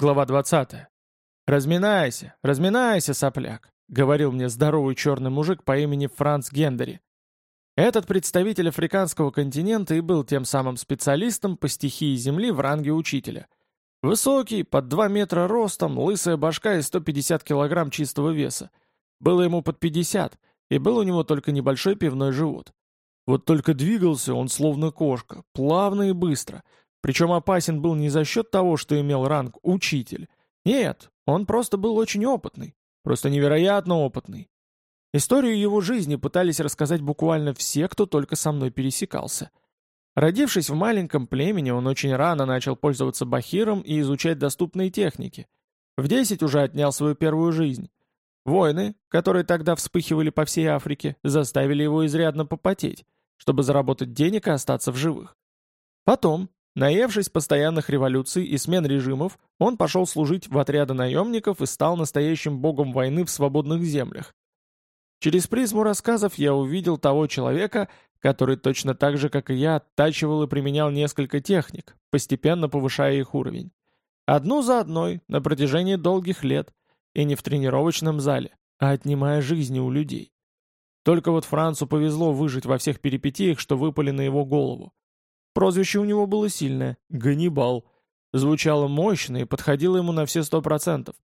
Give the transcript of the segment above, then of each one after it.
Глава 20. «Разминайся, разминайся, сопляк», — говорил мне здоровый черный мужик по имени Франц Гендери. Этот представитель африканского континента и был тем самым специалистом по стихии Земли в ранге учителя. Высокий, под 2 метра ростом, лысая башка и 150 килограмм чистого веса. Было ему под 50, и был у него только небольшой пивной живот. Вот только двигался он словно кошка, плавно и быстро. Причем опасен был не за счет того, что имел ранг «учитель». Нет, он просто был очень опытный. Просто невероятно опытный. Историю его жизни пытались рассказать буквально все, кто только со мной пересекался. Родившись в маленьком племени, он очень рано начал пользоваться бахиром и изучать доступные техники. В 10 уже отнял свою первую жизнь. Войны, которые тогда вспыхивали по всей Африке, заставили его изрядно попотеть, чтобы заработать денег и остаться в живых. Потом, наевшись постоянных революций и смен режимов, он пошел служить в отряды наемников и стал настоящим богом войны в свободных землях. Через призму рассказов я увидел того человека, который точно так же, как и я, оттачивал и применял несколько техник, постепенно повышая их уровень. Одну за одной, на протяжении долгих лет, и не в тренировочном зале, а отнимая жизни у людей. Только вот Францу повезло выжить во всех перипетиях, что выпали на его голову. Прозвище у него было сильное — Ганнибал. Звучало мощно и подходило ему на все сто процентов.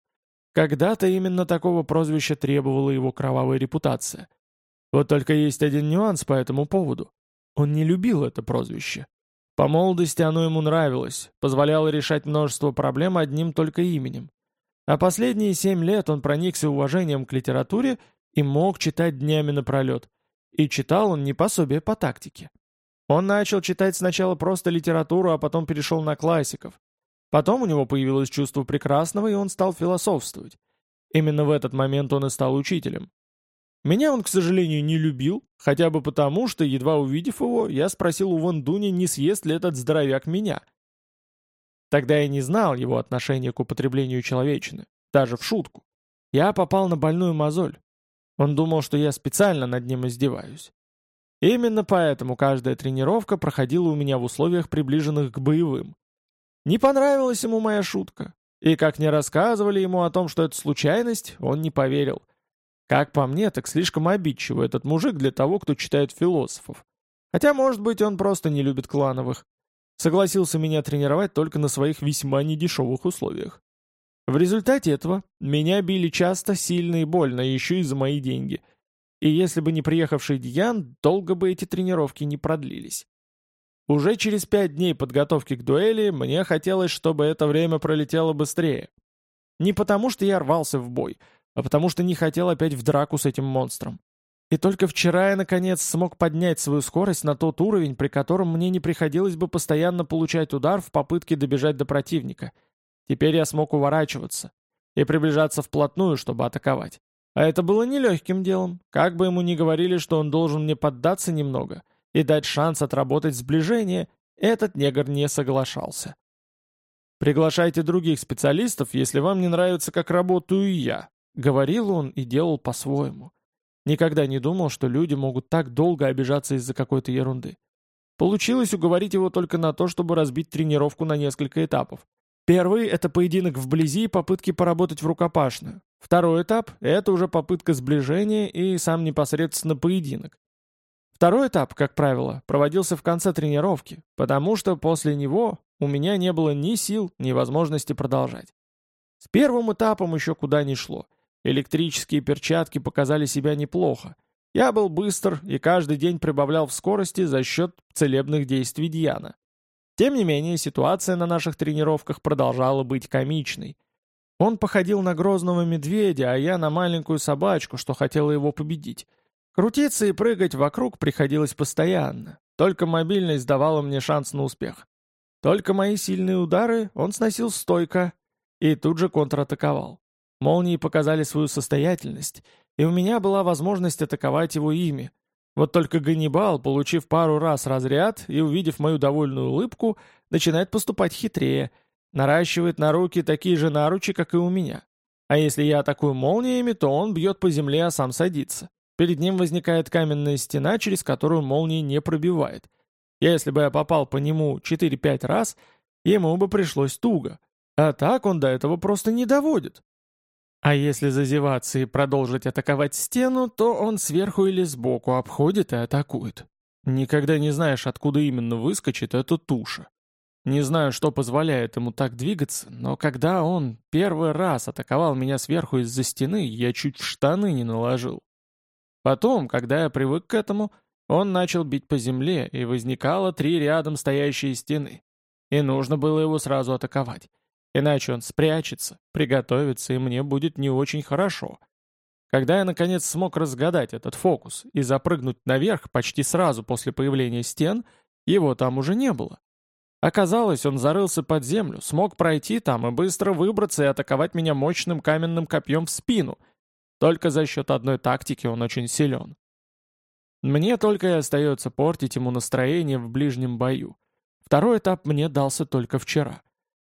Когда-то именно такого прозвища требовала его кровавая репутация. Вот только есть один нюанс по этому поводу. Он не любил это прозвище. По молодости оно ему нравилось, позволяло решать множество проблем одним только именем. А последние семь лет он проникся уважением к литературе и мог читать днями напролет. И читал он не пособие по тактике. Он начал читать сначала просто литературу, а потом перешел на классиков. Потом у него появилось чувство прекрасного, и он стал философствовать. Именно в этот момент он и стал учителем. Меня он, к сожалению, не любил, хотя бы потому, что, едва увидев его, я спросил у Ван Дуни, не съест ли этот здоровяк меня — Тогда я не знал его отношения к употреблению человечины, даже в шутку. Я попал на больную мозоль. Он думал, что я специально над ним издеваюсь. Именно поэтому каждая тренировка проходила у меня в условиях, приближенных к боевым. Не понравилась ему моя шутка. И как не рассказывали ему о том, что это случайность, он не поверил. Как по мне, так слишком обидчивый этот мужик для того, кто читает философов. Хотя, может быть, он просто не любит клановых. Согласился меня тренировать только на своих весьма недешевых условиях. В результате этого меня били часто, сильно и больно, еще и за мои деньги. И если бы не приехавший Дьян, долго бы эти тренировки не продлились. Уже через пять дней подготовки к дуэли мне хотелось, чтобы это время пролетело быстрее. Не потому, что я рвался в бой, а потому что не хотел опять в драку с этим монстром. И только вчера я, наконец, смог поднять свою скорость на тот уровень, при котором мне не приходилось бы постоянно получать удар в попытке добежать до противника. Теперь я смог уворачиваться и приближаться вплотную, чтобы атаковать. А это было нелегким делом, как бы ему ни говорили, что он должен мне поддаться немного и дать шанс отработать сближение, этот негр не соглашался. «Приглашайте других специалистов, если вам не нравится, как работаю я», — говорил он и делал по-своему. Никогда не думал, что люди могут так долго обижаться из-за какой-то ерунды. Получилось уговорить его только на то, чтобы разбить тренировку на несколько этапов. Первый — это поединок вблизи и попытки поработать в рукопашную. Второй этап — это уже попытка сближения и сам непосредственно поединок. Второй этап, как правило, проводился в конце тренировки, потому что после него у меня не было ни сил, ни возможности продолжать. С первым этапом еще куда ни шло. Электрические перчатки показали себя неплохо. Я был быстр и каждый день прибавлял в скорости за счет целебных действий Дьяна. Тем не менее, ситуация на наших тренировках продолжала быть комичной. Он походил на грозного медведя, а я на маленькую собачку, что хотела его победить. Крутиться и прыгать вокруг приходилось постоянно. Только мобильность давала мне шанс на успех. Только мои сильные удары он сносил стойко и тут же контратаковал. Молнии показали свою состоятельность, и у меня была возможность атаковать его ими. Вот только Ганнибал, получив пару раз разряд и увидев мою довольную улыбку, начинает поступать хитрее, наращивает на руки такие же наручи, как и у меня. А если я атакую молниями, то он бьет по земле, а сам садится. Перед ним возникает каменная стена, через которую молнии не пробивает. Если бы я попал по нему 4-5 раз, ему бы пришлось туго. А так он до этого просто не доводит. А если зазеваться и продолжить атаковать стену, то он сверху или сбоку обходит и атакует. Никогда не знаешь, откуда именно выскочит эта туша. Не знаю, что позволяет ему так двигаться, но когда он первый раз атаковал меня сверху из-за стены, я чуть в штаны не наложил. Потом, когда я привык к этому, он начал бить по земле, и возникало три рядом стоящие стены. И нужно было его сразу атаковать. Иначе он спрячется, приготовится, и мне будет не очень хорошо. Когда я, наконец, смог разгадать этот фокус и запрыгнуть наверх почти сразу после появления стен, его там уже не было. Оказалось, он зарылся под землю, смог пройти там и быстро выбраться и атаковать меня мощным каменным копьем в спину. Только за счет одной тактики он очень силен. Мне только и остается портить ему настроение в ближнем бою. Второй этап мне дался только вчера.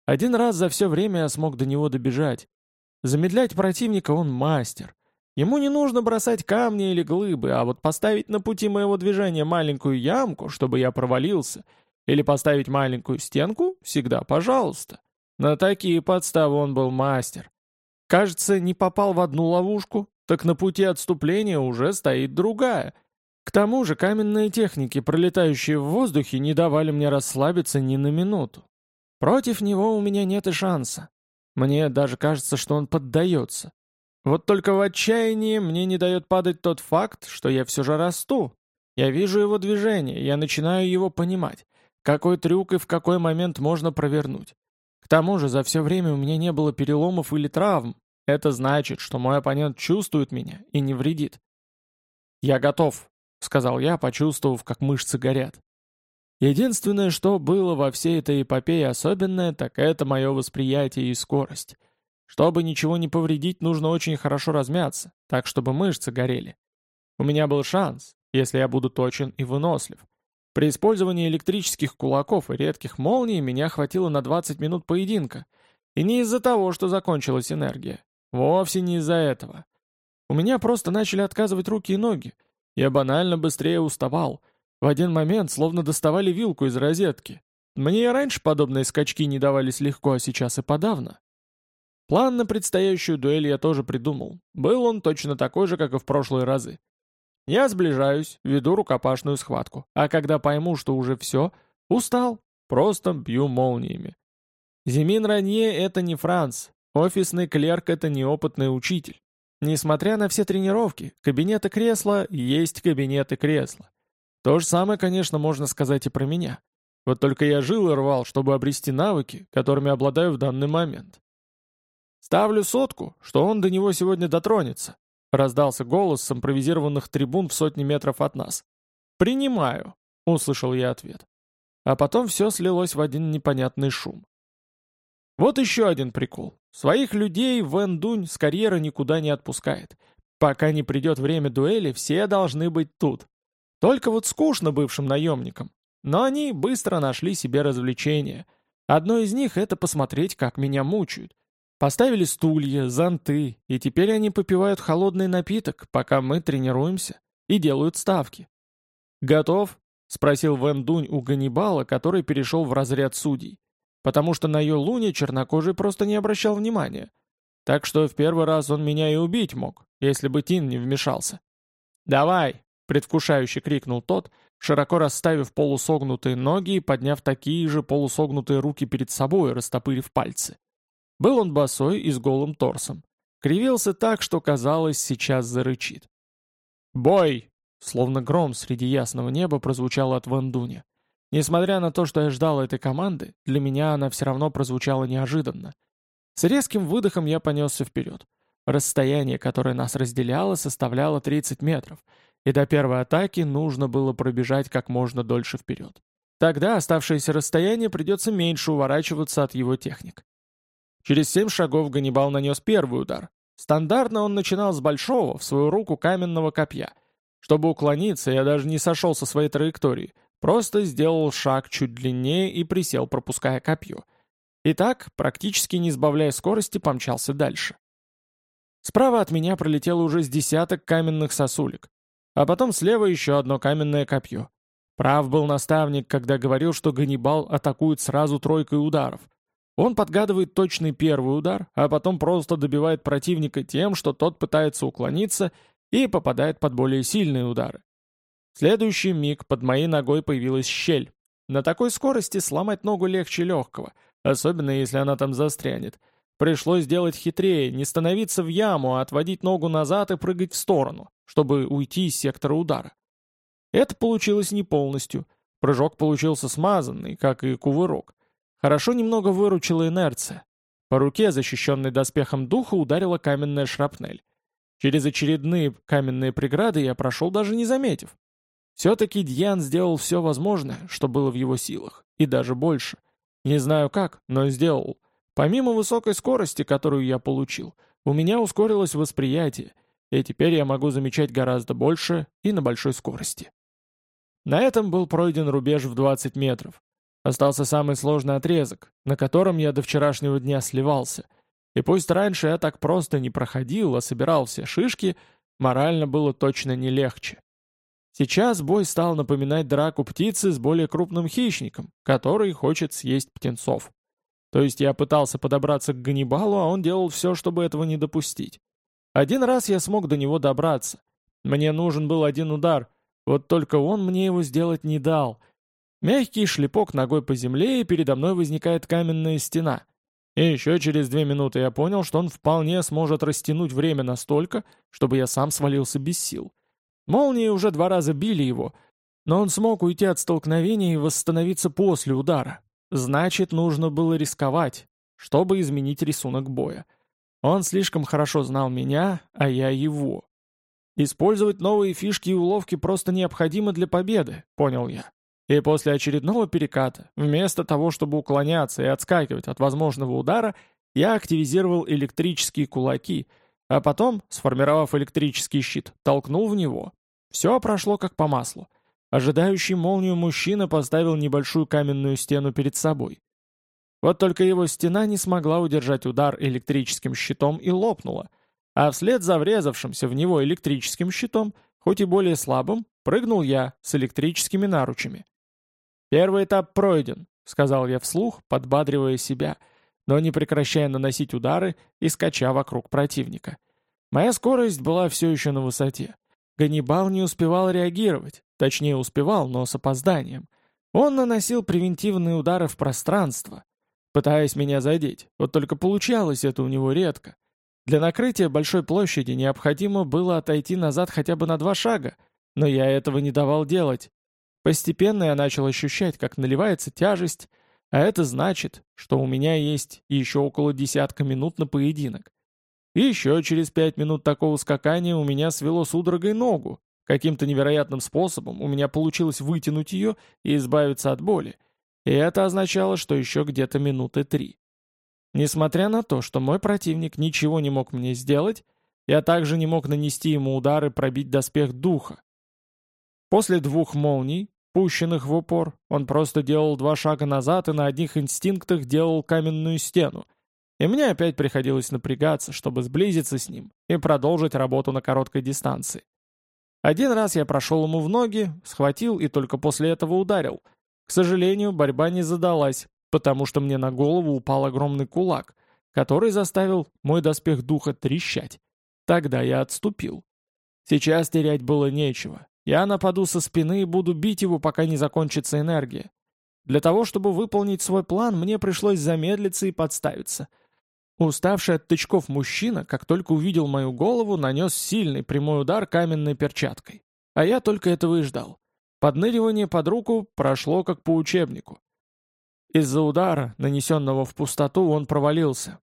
Один раз за все время я смог до него добежать. Замедлять противника он мастер. Ему не нужно бросать камни или глыбы, а вот поставить на пути моего движения маленькую ямку, чтобы я провалился, или поставить маленькую стенку, всегда пожалуйста. На такие подставы он был мастер. Кажется, не попал в одну ловушку, так на пути отступления уже стоит другая — к тому же каменные техники, пролетающие в воздухе, не давали мне расслабиться ни на минуту. Против него у меня нет и шанса. Мне даже кажется, что он поддается. Вот только в отчаянии мне не дает падать тот факт, что я все же расту. Я вижу его движение, я начинаю его понимать. Какой трюк и в какой момент можно провернуть. К тому же за все время у меня не было переломов или травм. Это значит, что мой оппонент чувствует меня и не вредит. «Я готов», сказал я, почувствовав, как мышцы горят. Единственное, что было во всей этой эпопее особенное, так это мое восприятие и скорость. Чтобы ничего не повредить, нужно очень хорошо размяться, так чтобы мышцы горели. У меня был шанс, если я буду точен и вынослив. При использовании электрических кулаков и редких молний меня хватило на 20 минут поединка. И не из-за того, что закончилась энергия. Вовсе не из-за этого. У меня просто начали отказывать руки и ноги, я банально быстрее уставал. В один момент словно доставали вилку из розетки. Мне и раньше подобные скачки не давались легко, а сейчас и подавно. План на предстоящую дуэль я тоже придумал. Был он точно такой же, как и в прошлые разы. Я сближаюсь, веду рукопашную схватку, а когда пойму, что уже все, устал, просто бью молниями. Зимин Ранье — это не Франц, офисный клерк — это неопытный учитель. Несмотря на все тренировки, кабинеты кресла есть кабинеты кресла. То же самое, конечно, можно сказать и про меня. Вот только я жил и рвал, чтобы обрести навыки, которыми обладаю в данный момент. «Ставлю сотку, что он до него сегодня дотронется», — раздался голос с импровизированных трибун в сотни метров от нас. «Принимаю», — услышал я ответ. А потом все слилось в один непонятный шум. Вот еще один прикол. Своих людей Вэн Дунь с карьеры никуда не отпускает. Пока не придет время дуэли, все должны быть тут. Только вот скучно бывшим наемникам. Но они быстро нашли себе развлечение. Одно из них — это посмотреть, как меня мучают. Поставили стулья, зонты, и теперь они попивают холодный напиток, пока мы тренируемся, и делают ставки. «Готов?» — спросил Вэн Дунь у Ганнибала, который перешел в разряд судей потому что на ее луне чернокожий просто не обращал внимания. Так что в первый раз он меня и убить мог, если бы Тин не вмешался. «Давай!» — предвкушающе крикнул тот, широко расставив полусогнутые ноги и подняв такие же полусогнутые руки перед собой, растопырив пальцы. Был он босой и с голым торсом. Кривился так, что казалось, сейчас зарычит. «Бой!» — словно гром среди ясного неба прозвучал от Вандуня. Несмотря на то, что я ждал этой команды, для меня она все равно прозвучала неожиданно. С резким выдохом я понесся вперед. Расстояние, которое нас разделяло, составляло 30 метров, и до первой атаки нужно было пробежать как можно дольше вперед. Тогда оставшееся расстояние придется меньше уворачиваться от его техник. Через семь шагов Ганнибал нанес первый удар. Стандартно он начинал с большого, в свою руку каменного копья. Чтобы уклониться, я даже не сошел со своей траектории — Просто сделал шаг чуть длиннее и присел, пропуская копье. И так, практически не сбавляя скорости, помчался дальше. Справа от меня пролетело уже с десяток каменных сосулек, а потом слева еще одно каменное копье. Прав был наставник, когда говорил, что Ганнибал атакует сразу тройкой ударов. Он подгадывает точный первый удар, а потом просто добивает противника тем, что тот пытается уклониться и попадает под более сильные удары. В следующий миг под моей ногой появилась щель. На такой скорости сломать ногу легче легкого, особенно если она там застрянет. Пришлось сделать хитрее, не становиться в яму, а отводить ногу назад и прыгать в сторону, чтобы уйти из сектора удара. Это получилось не полностью. Прыжок получился смазанный, как и кувырок. Хорошо немного выручила инерция. По руке, защищенной доспехом духа, ударила каменная шрапнель. Через очередные каменные преграды я прошел даже не заметив. Все-таки Дьян сделал все возможное, что было в его силах, и даже больше. Не знаю как, но сделал. Помимо высокой скорости, которую я получил, у меня ускорилось восприятие, и теперь я могу замечать гораздо больше и на большой скорости. На этом был пройден рубеж в 20 метров. Остался самый сложный отрезок, на котором я до вчерашнего дня сливался. И пусть раньше я так просто не проходил, а собирал все шишки, морально было точно не легче. Сейчас бой стал напоминать драку птицы с более крупным хищником, который хочет съесть птенцов. То есть я пытался подобраться к Ганнибалу, а он делал все, чтобы этого не допустить. Один раз я смог до него добраться. Мне нужен был один удар, вот только он мне его сделать не дал. Мягкий шлепок ногой по земле, и передо мной возникает каменная стена. И еще через две минуты я понял, что он вполне сможет растянуть время настолько, чтобы я сам свалился без сил. Молнии уже два раза били его, но он смог уйти от столкновения и восстановиться после удара. Значит, нужно было рисковать, чтобы изменить рисунок боя. Он слишком хорошо знал меня, а я его. Использовать новые фишки и уловки просто необходимо для победы, понял я. И после очередного переката, вместо того, чтобы уклоняться и отскакивать от возможного удара, я активизировал электрические кулаки, а потом, сформировав электрический щит, толкнул в него. Все прошло как по маслу. Ожидающий молнию мужчина поставил небольшую каменную стену перед собой. Вот только его стена не смогла удержать удар электрическим щитом и лопнула — а вслед за врезавшимся в него электрическим щитом, хоть и более слабым, прыгнул я с электрическими наручами. «Первый этап пройден», — сказал я вслух, подбадривая себя, но не прекращая наносить удары и скача вокруг противника. Моя скорость была все еще на высоте. Ганнибал не успевал реагировать, точнее успевал, но с опозданием. Он наносил превентивные удары в пространство, пытаясь меня задеть, вот только получалось это у него редко. Для накрытия большой площади необходимо было отойти назад хотя бы на два шага, но я этого не давал делать. Постепенно я начал ощущать, как наливается тяжесть, а это значит, что у меня есть еще около десятка минут на поединок. И еще через пять минут такого скакания у меня свело судорогой ногу. Каким-то невероятным способом у меня получилось вытянуть ее и избавиться от боли. И это означало, что еще где-то минуты три. Несмотря на то, что мой противник ничего не мог мне сделать, я также не мог нанести ему удар и пробить доспех духа. После двух молний, пущенных в упор, он просто делал два шага назад и на одних инстинктах делал каменную стену. И мне опять приходилось напрягаться, чтобы сблизиться с ним и продолжить работу на короткой дистанции. Один раз я прошел ему в ноги, схватил и только после этого ударил. К сожалению, борьба не задалась, потому что мне на голову упал огромный кулак, который заставил мой доспех духа трещать. Тогда я отступил. Сейчас терять было нечего. Я нападу со спины и буду бить его, пока не закончится энергия. Для того, чтобы выполнить свой план, мне пришлось замедлиться и подставиться. Уставший от тычков мужчина, как только увидел мою голову, нанес сильный прямой удар каменной перчаткой. А я только этого и ждал. Подныривание под руку прошло как по учебнику. Из-за удара, нанесенного в пустоту, он провалился.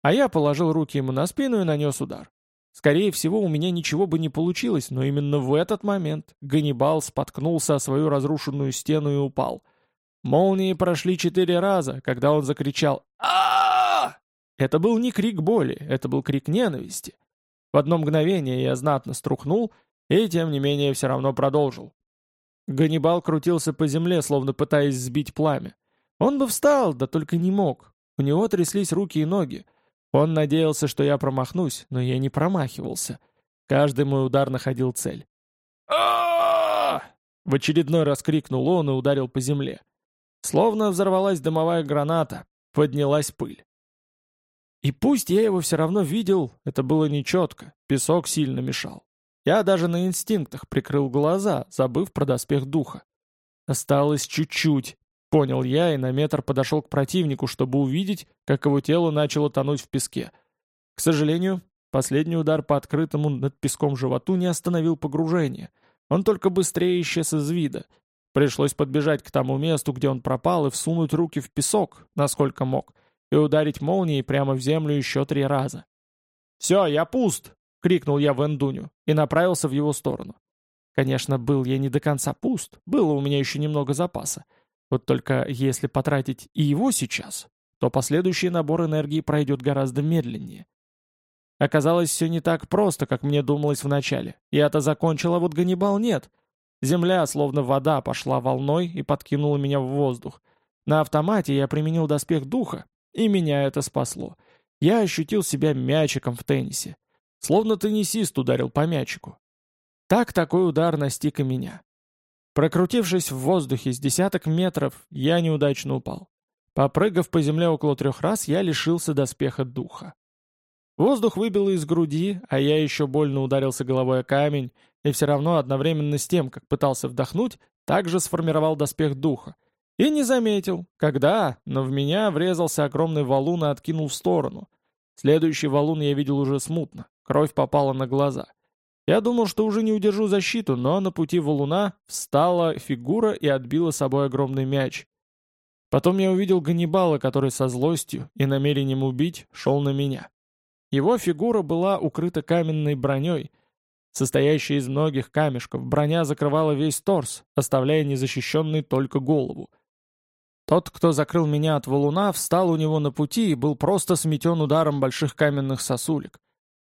А я положил руки ему на спину и нанес удар. Скорее всего, у меня ничего бы не получилось, но именно в этот момент Ганнибал споткнулся о свою разрушенную стену и упал. Молнии прошли четыре раза, когда он закричал а Это был не крик боли, это был крик ненависти. В одно мгновение я знатно струхнул, и тем не менее все равно продолжил. Ганнибал крутился по земле, словно пытаясь сбить пламя. Он бы встал, да только не мог. У него тряслись руки и ноги. Он надеялся, что я промахнусь, но я не промахивался. Каждый мой удар находил цель. В очередной раз крикнул он и ударил по земле. Словно взорвалась дымовая граната. поднялась пыль. И пусть я его все равно видел, это было нечетко, песок сильно мешал. Я даже на инстинктах прикрыл глаза, забыв про доспех духа. Осталось чуть-чуть, понял я и на метр подошел к противнику, чтобы увидеть, как его тело начало тонуть в песке. К сожалению, последний удар по открытому над песком животу не остановил погружение. Он только быстрее исчез из вида. Пришлось подбежать к тому месту, где он пропал, и всунуть руки в песок, насколько мог, и ударить молнией прямо в землю еще три раза. «Все, я пуст!» — крикнул я Вендуню и направился в его сторону. Конечно, был я не до конца пуст, было у меня еще немного запаса. Вот только если потратить и его сейчас, то последующий набор энергии пройдет гораздо медленнее. Оказалось, все не так просто, как мне думалось вначале. Я-то закончил, а вот Ганнибал нет. Земля, словно вода, пошла волной и подкинула меня в воздух. На автомате я применил доспех духа, и меня это спасло. Я ощутил себя мячиком в теннисе. Словно теннисист ударил по мячику. Так такой удар настиг и меня. Прокрутившись в воздухе с десяток метров, я неудачно упал. Попрыгав по земле около трех раз, я лишился доспеха духа. Воздух выбило из груди, а я еще больно ударился головой о камень, и все равно одновременно с тем, как пытался вдохнуть, также сформировал доспех духа. И не заметил, когда, но в меня врезался огромный валун и откинул в сторону. Следующий валун я видел уже смутно, кровь попала на глаза. Я думал, что уже не удержу защиту, но на пути валуна встала фигура и отбила собой огромный мяч. Потом я увидел Ганнибала, который со злостью и намерением убить шел на меня. Его фигура была укрыта каменной броней, состоящей из многих камешков. Броня закрывала весь торс, оставляя незащищенной только голову. Тот, кто закрыл меня от валуна, встал у него на пути и был просто сметен ударом больших каменных сосулек.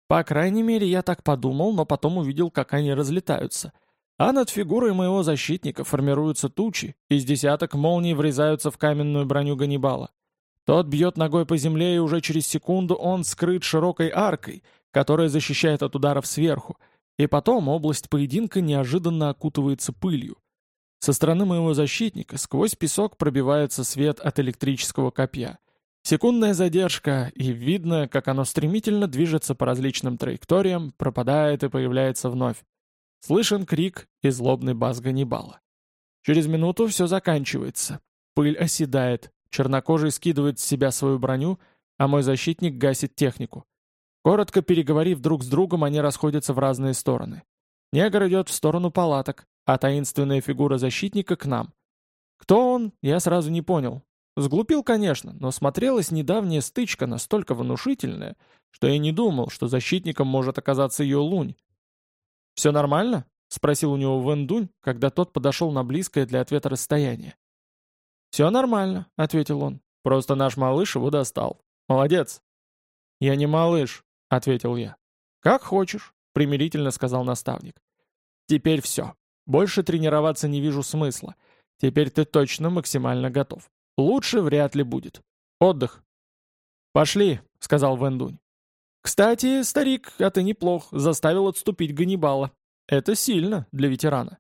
По крайней мере, я так подумал, но потом увидел, как они разлетаются. А над фигурой моего защитника формируются тучи, из десяток молний врезаются в каменную броню Ганнибала. Тот бьет ногой по земле, и уже через секунду он скрыт широкой аркой, которая защищает от ударов сверху, и потом область поединка неожиданно окутывается пылью. Со стороны моего защитника сквозь песок пробивается свет от электрического копья. Секундная задержка, и видно, как оно стремительно движется по различным траекториям, пропадает и появляется вновь. Слышен крик и злобный бас Ганнибала. Через минуту все заканчивается. Пыль оседает, Чернокожий скидывает с себя свою броню, а мой защитник гасит технику. Коротко переговорив друг с другом, они расходятся в разные стороны. Негр идет в сторону палаток, а таинственная фигура защитника к нам. Кто он, я сразу не понял. Сглупил, конечно, но смотрелась недавняя стычка настолько внушительная, что я не думал, что защитником может оказаться ее лунь. «Все нормально?» — спросил у него Вендунь, когда тот подошел на близкое для ответа расстояние. «Все нормально», — ответил он. «Просто наш малыш его достал. Молодец». «Я не малыш», — ответил я. «Как хочешь», — примирительно сказал наставник. «Теперь все. Больше тренироваться не вижу смысла. Теперь ты точно максимально готов. Лучше вряд ли будет. Отдых». «Пошли», — сказал Вендунь. «Кстати, старик, а ты неплох, заставил отступить Ганнибала. Это сильно для ветерана».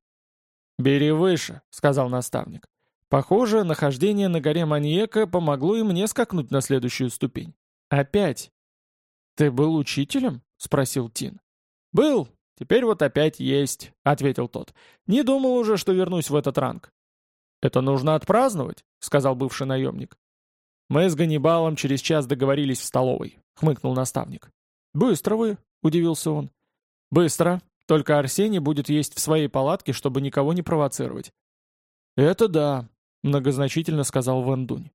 «Бери выше», — сказал наставник. Похоже, нахождение на горе Маньека помогло и мне скакнуть на следующую ступень. Опять. «Ты был учителем?» — спросил Тин. «Был. Теперь вот опять есть», — ответил тот. «Не думал уже, что вернусь в этот ранг». «Это нужно отпраздновать», — сказал бывший наемник. «Мы с Ганнибалом через час договорились в столовой», — хмыкнул наставник. «Быстро вы», — удивился он. «Быстро. Только Арсений будет есть в своей палатке, чтобы никого не провоцировать». «Это да», многозначительно сказал Ван Дунь.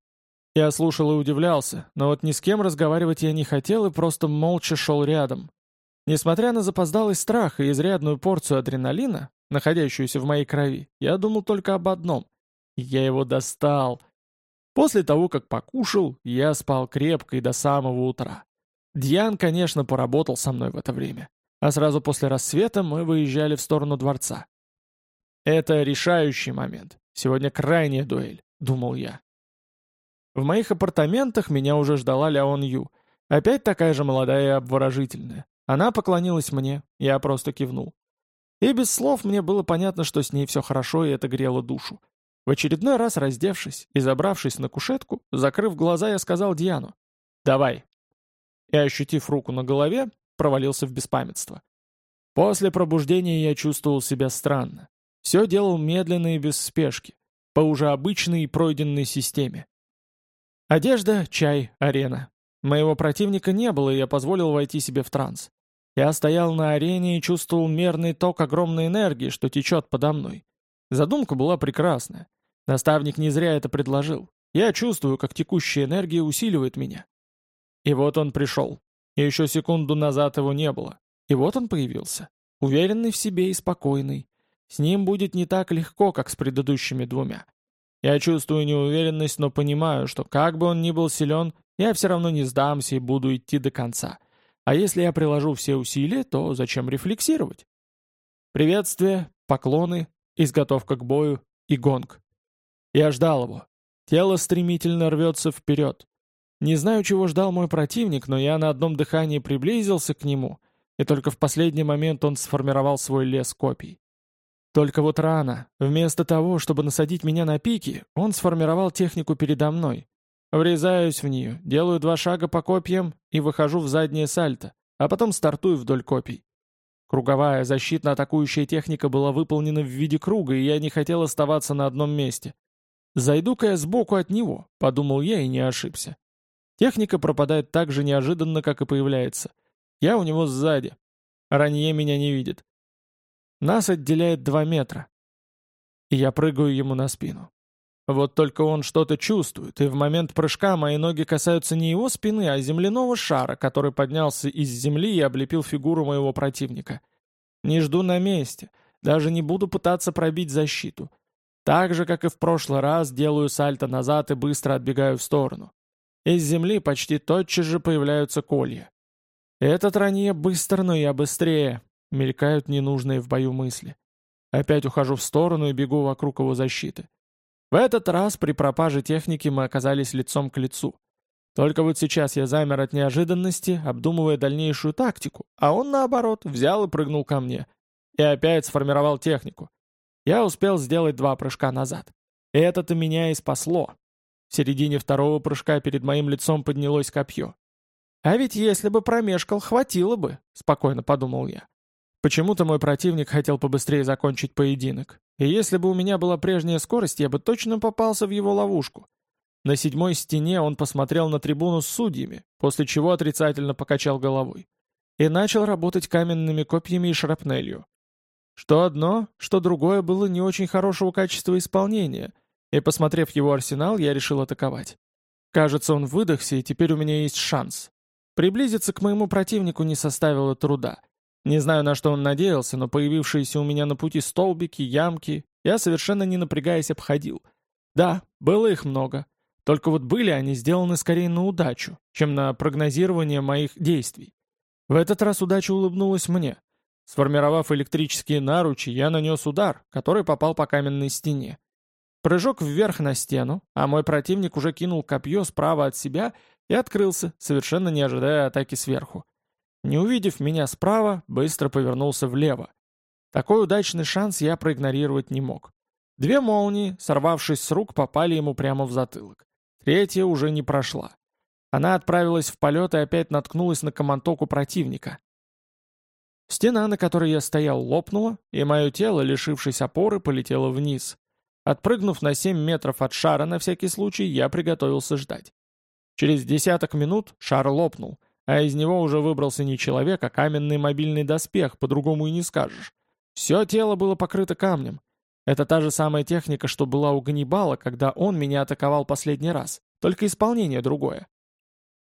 Я слушал и удивлялся, но вот ни с кем разговаривать я не хотел и просто молча шел рядом. Несмотря на запоздалый страх и изрядную порцию адреналина, находящуюся в моей крови, я думал только об одном. Я его достал. После того, как покушал, я спал крепко и до самого утра. Дьян, конечно, поработал со мной в это время. А сразу после рассвета мы выезжали в сторону дворца. Это решающий момент. Сегодня крайняя дуэль, думал я. В моих апартаментах меня уже ждала Ляон Ю. Опять такая же молодая и обворожительная. Она поклонилась мне, я просто кивнул. И без слов мне было понятно, что с ней все хорошо, и это грело душу. В очередной раз раздевшись и забравшись на кушетку, закрыв глаза, я сказал Диану «Давай». И, ощутив руку на голове, провалился в беспамятство. После пробуждения я чувствовал себя странно. Все делал медленно и без спешки, по уже обычной и пройденной системе. Одежда, чай, арена. Моего противника не было, и я позволил войти себе в транс. Я стоял на арене и чувствовал мерный ток огромной энергии, что течет подо мной. Задумка была прекрасная. Наставник не зря это предложил. Я чувствую, как текущая энергия усиливает меня. И вот он пришел. И еще секунду назад его не было. И вот он появился. Уверенный в себе и спокойный. С ним будет не так легко, как с предыдущими двумя. Я чувствую неуверенность, но понимаю, что как бы он ни был силен, я все равно не сдамся и буду идти до конца. А если я приложу все усилия, то зачем рефлексировать? Приветствие, поклоны, изготовка к бою и гонг. Я ждал его. Тело стремительно рвется вперед. Не знаю, чего ждал мой противник, но я на одном дыхании приблизился к нему, и только в последний момент он сформировал свой лес копий. Только вот рано, вместо того, чтобы насадить меня на пики, он сформировал технику передо мной. Врезаюсь в нее, делаю два шага по копьям и выхожу в заднее сальто, а потом стартую вдоль копий. Круговая защитно-атакующая техника была выполнена в виде круга, и я не хотел оставаться на одном месте. «Зайду-ка я сбоку от него», — подумал я и не ошибся. Техника пропадает так же неожиданно, как и появляется. Я у него сзади. Ранье меня не видит. Нас отделяет два метра. И я прыгаю ему на спину. Вот только он что-то чувствует, и в момент прыжка мои ноги касаются не его спины, а земляного шара, который поднялся из земли и облепил фигуру моего противника. Не жду на месте, даже не буду пытаться пробить защиту. Так же, как и в прошлый раз, делаю сальто назад и быстро отбегаю в сторону. Из земли почти тотчас же появляются колья. Этот ранее быстро, но я быстрее. Мелькают ненужные в бою мысли. Опять ухожу в сторону и бегу вокруг его защиты. В этот раз при пропаже техники мы оказались лицом к лицу. Только вот сейчас я замер от неожиданности, обдумывая дальнейшую тактику, а он, наоборот, взял и прыгнул ко мне. И опять сформировал технику. Я успел сделать два прыжка назад. Это-то меня и спасло. В середине второго прыжка перед моим лицом поднялось копье. «А ведь если бы промешкал, хватило бы», — спокойно подумал я. Почему-то мой противник хотел побыстрее закончить поединок. И если бы у меня была прежняя скорость, я бы точно попался в его ловушку. На седьмой стене он посмотрел на трибуну с судьями, после чего отрицательно покачал головой. И начал работать каменными копьями и шрапнелью. Что одно, что другое было не очень хорошего качества исполнения, и, посмотрев его арсенал, я решил атаковать. Кажется, он выдохся, и теперь у меня есть шанс. Приблизиться к моему противнику не составило труда. Не знаю, на что он надеялся, но появившиеся у меня на пути столбики, ямки, я совершенно не напрягаясь обходил. Да, было их много. Только вот были они сделаны скорее на удачу, чем на прогнозирование моих действий. В этот раз удача улыбнулась мне. Сформировав электрические наручи, я нанес удар, который попал по каменной стене. Прыжок вверх на стену, а мой противник уже кинул копье справа от себя и открылся, совершенно не ожидая атаки сверху. Не увидев меня справа, быстро повернулся влево. Такой удачный шанс я проигнорировать не мог. Две молнии, сорвавшись с рук, попали ему прямо в затылок. Третья уже не прошла. Она отправилась в полет и опять наткнулась на командоку противника. Стена, на которой я стоял, лопнула, и мое тело, лишившись опоры, полетело вниз. Отпрыгнув на 7 метров от шара на всякий случай, я приготовился ждать. Через десяток минут шар лопнул, а из него уже выбрался не человек, а каменный мобильный доспех, по-другому и не скажешь. Все тело было покрыто камнем. Это та же самая техника, что была у Ганнибала, когда он меня атаковал последний раз, только исполнение другое.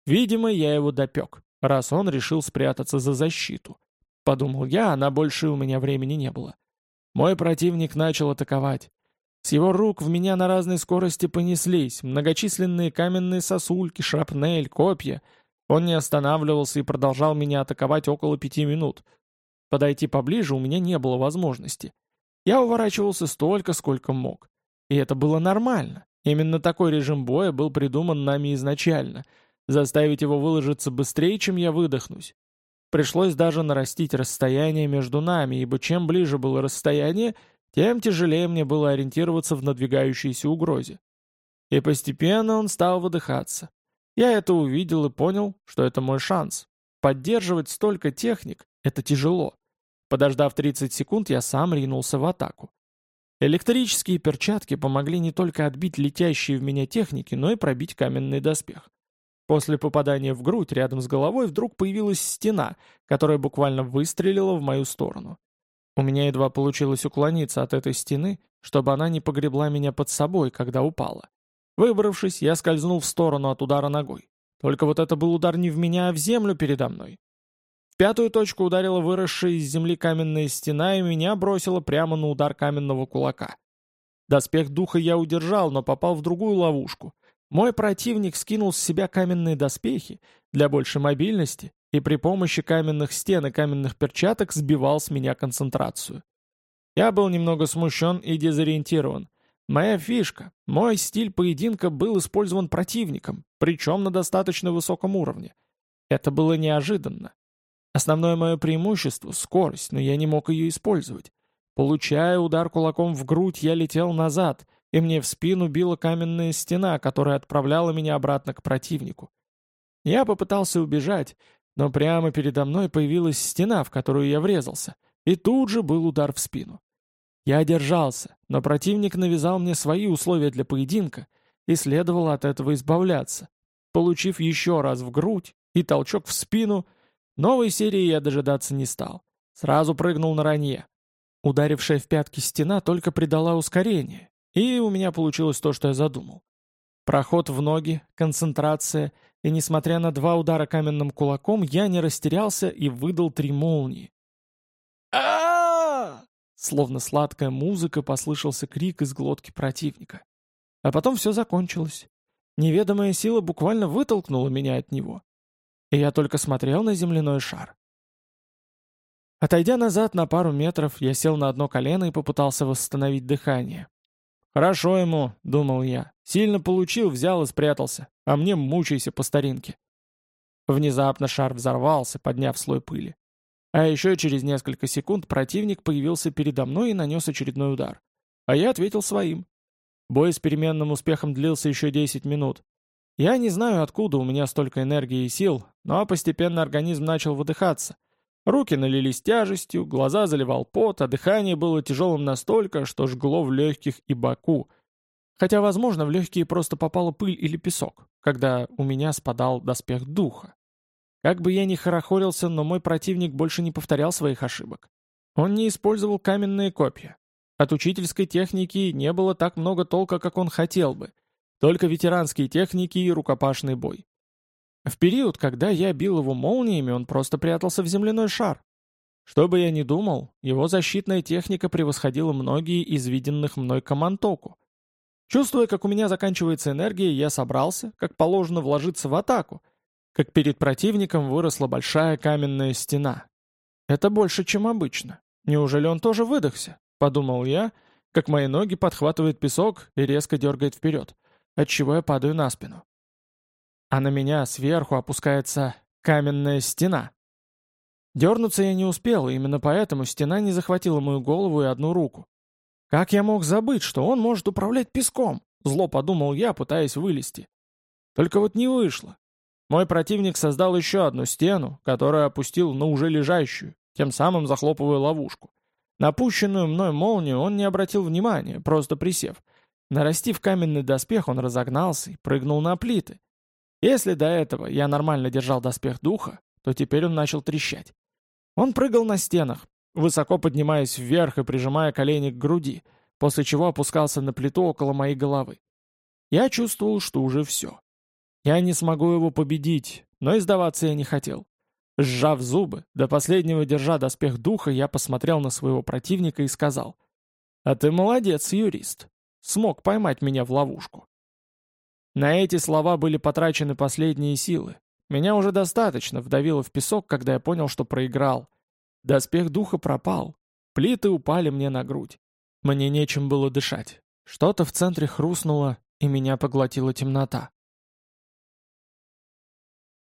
Видимо, я его допек, раз он решил спрятаться за защиту. Подумал я, а на больше у меня времени не было. Мой противник начал атаковать. С его рук в меня на разной скорости понеслись многочисленные каменные сосульки, шрапнель, копья. Он не останавливался и продолжал меня атаковать около пяти минут. Подойти поближе у меня не было возможности. Я уворачивался столько, сколько мог. И это было нормально. Именно такой режим боя был придуман нами изначально. Заставить его выложиться быстрее, чем я выдохнусь. Пришлось даже нарастить расстояние между нами, ибо чем ближе было расстояние, тем тяжелее мне было ориентироваться в надвигающейся угрозе. И постепенно он стал выдыхаться. Я это увидел и понял, что это мой шанс. Поддерживать столько техник — это тяжело. Подождав 30 секунд, я сам ринулся в атаку. Электрические перчатки помогли не только отбить летящие в меня техники, но и пробить каменный доспех. После попадания в грудь рядом с головой вдруг появилась стена, которая буквально выстрелила в мою сторону. У меня едва получилось уклониться от этой стены, чтобы она не погребла меня под собой, когда упала. Выбравшись, я скользнул в сторону от удара ногой. Только вот это был удар не в меня, а в землю передо мной. В пятую точку ударила выросшая из земли каменная стена, и меня бросила прямо на удар каменного кулака. Доспех духа я удержал, но попал в другую ловушку. Мой противник скинул с себя каменные доспехи для большей мобильности и при помощи каменных стен и каменных перчаток сбивал с меня концентрацию. Я был немного смущен и дезориентирован. Моя фишка, мой стиль поединка был использован противником, причем на достаточно высоком уровне. Это было неожиданно. Основное мое преимущество — скорость, но я не мог ее использовать. Получая удар кулаком в грудь, я летел назад, и мне в спину била каменная стена, которая отправляла меня обратно к противнику. Я попытался убежать, но прямо передо мной появилась стена, в которую я врезался, и тут же был удар в спину. Я держался, но противник навязал мне свои условия для поединка, и следовало от этого избавляться. Получив еще раз в грудь и толчок в спину, новой серии я дожидаться не стал. Сразу прыгнул на ранье. Ударившая в пятки стена только придала ускорение, и у меня получилось то, что я задумал. Проход в ноги, концентрация, и несмотря на два удара каменным кулаком, я не растерялся и выдал три молнии. а Словно сладкая музыка послышался крик из глотки противника. А потом все закончилось. Неведомая сила буквально вытолкнула меня от него. И я только смотрел на земляной шар. Отойдя назад на пару метров, я сел на одно колено и попытался восстановить дыхание. «Хорошо ему», — думал я. «Сильно получил, взял и спрятался, а мне мучайся по старинке». Внезапно шар взорвался, подняв слой пыли. А еще через несколько секунд противник появился передо мной и нанес очередной удар. А я ответил своим. Бой с переменным успехом длился еще 10 минут. Я не знаю, откуда у меня столько энергии и сил, но постепенно организм начал выдыхаться. Руки налились тяжестью, глаза заливал пот, а дыхание было тяжелым настолько, что жгло в легких и боку. Хотя, возможно, в легкие просто попала пыль или песок, когда у меня спадал доспех духа. Как бы я ни хорохорился, но мой противник больше не повторял своих ошибок. Он не использовал каменные копья. От учительской техники не было так много толка, как он хотел бы. Только ветеранские техники и рукопашный бой. В период, когда я бил его молниями, он просто прятался в земляной шар. Что бы я ни думал, его защитная техника превосходила многие из виденных мной командоку. Чувствуя, как у меня заканчивается энергия, я собрался, как положено, вложиться в атаку — как перед противником выросла большая каменная стена. Это больше, чем обычно. Неужели он тоже выдохся? Подумал я, как мои ноги подхватывают песок и резко дергает вперед, отчего я падаю на спину. А на меня сверху опускается каменная стена. Дернуться я не успел, именно поэтому стена не захватила мою голову и одну руку. Как я мог забыть, что он может управлять песком? Зло подумал я, пытаясь вылезти. Только вот не вышло. Мой противник создал еще одну стену, которую опустил на уже лежащую, тем самым захлопывая ловушку. На пущенную мной молнию он не обратил внимания, просто присев. Нарастив каменный доспех, он разогнался и прыгнул на плиты. Если до этого я нормально держал доспех духа, то теперь он начал трещать. Он прыгал на стенах, высоко поднимаясь вверх и прижимая колени к груди, после чего опускался на плиту около моей головы. Я чувствовал, что уже все. Я не смогу его победить, но и сдаваться я не хотел. Сжав зубы, до последнего держа доспех духа, я посмотрел на своего противника и сказал, «А ты молодец, юрист. Смог поймать меня в ловушку». На эти слова были потрачены последние силы. Меня уже достаточно вдавило в песок, когда я понял, что проиграл. Доспех духа пропал. Плиты упали мне на грудь. Мне нечем было дышать. Что-то в центре хрустнуло, и меня поглотила темнота.